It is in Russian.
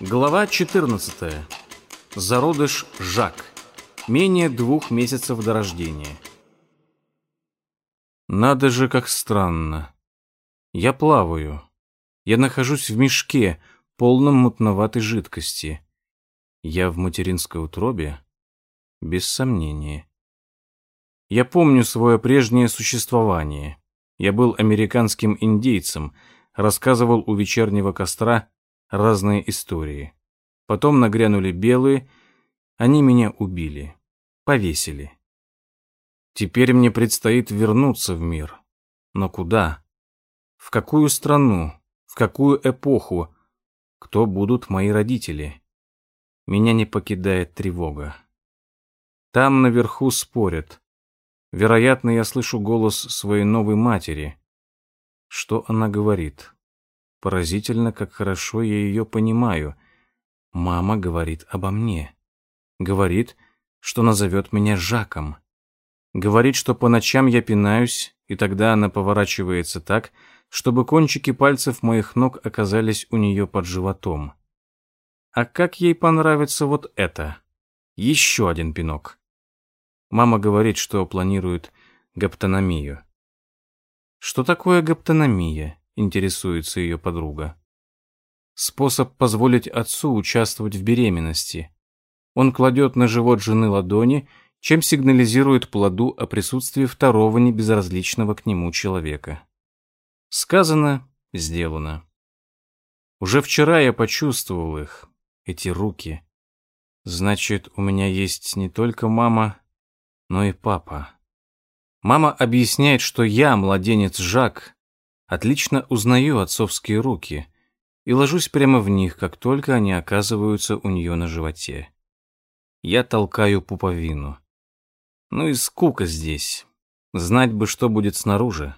Глава 14. Зародыш Жак. Менее двух месяцев до рождения. Надо же, как странно. Я плаваю. Я нахожусь в мешке, полном мутноватой жидкости. Я в материнской утробе? Без сомнения. Я помню свое прежнее существование. Я был американским индейцем, рассказывал у вечернего костра разные истории. Потом нагрянули белые, они меня убили, повесили. Теперь мне предстоит вернуться в мир. Но куда? В какую страну? В какую эпоху? Кто будут мои родители? Меня не покидает тревога. Там наверху спорят. Вероятно, я слышу голос своей новой матери. Что она говорит? Поразительно, как хорошо я ее понимаю. Мама говорит обо мне. Говорит, что назовет меня Жаком. Говорит, что по ночам я пинаюсь, и тогда она поворачивается так, чтобы кончики пальцев моих ног оказались у нее под животом. А как ей понравится вот это? Еще один пинок. Мама говорит, что планирует гаптономию. Что такое гаптономия? Интересуется ее подруга. Способ позволить отцу участвовать в беременности. Он кладет на живот жены ладони, чем сигнализирует плоду о присутствии второго небезразличного к нему человека. Сказано, сделано. Уже вчера я почувствовал их, эти руки. Значит, у меня есть не только мама, но и папа. Мама объясняет, что я, младенец Жак, отлично узнаю отцовские руки и ложусь прямо в них, как только они оказываются у нее на животе. Я толкаю пуповину. Ну и скука здесь. Знать бы, что будет снаружи.